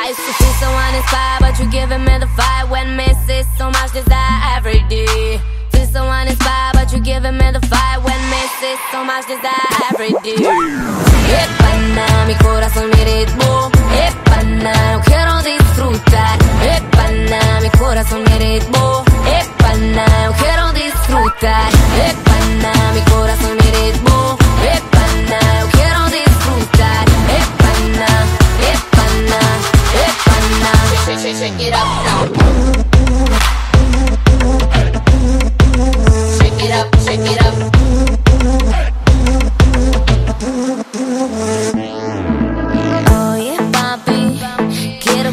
I used to feel so uninspired, but you giving me the fire when misses so much desire every day. Feel so uninspired, but you giving me the fire when misses so much desire every day. Epana, mi corazón, mi ritmo. Epana, no quiero disfrutar. Epana, mi corazón, mi ritmo. Epana, no quiero disfrutar. Epana,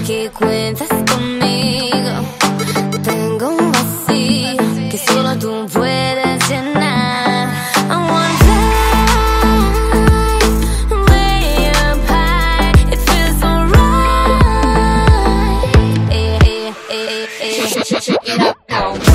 que cuentas conmigo. Tengo un vacío que solo tú puedes llenar. I wanna way up high. It feels now.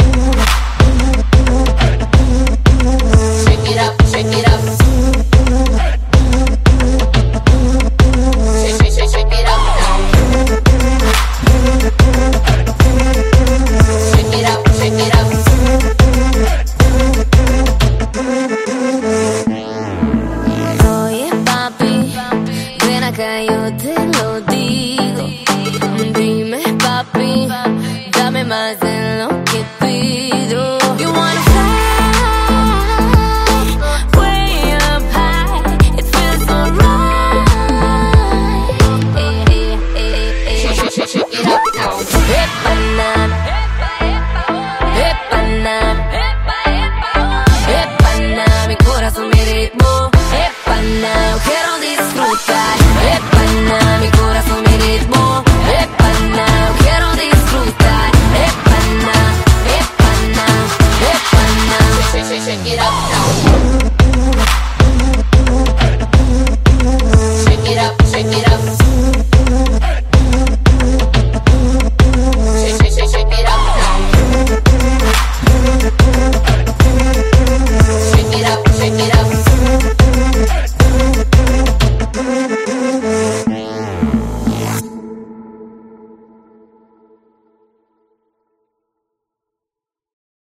was should get up.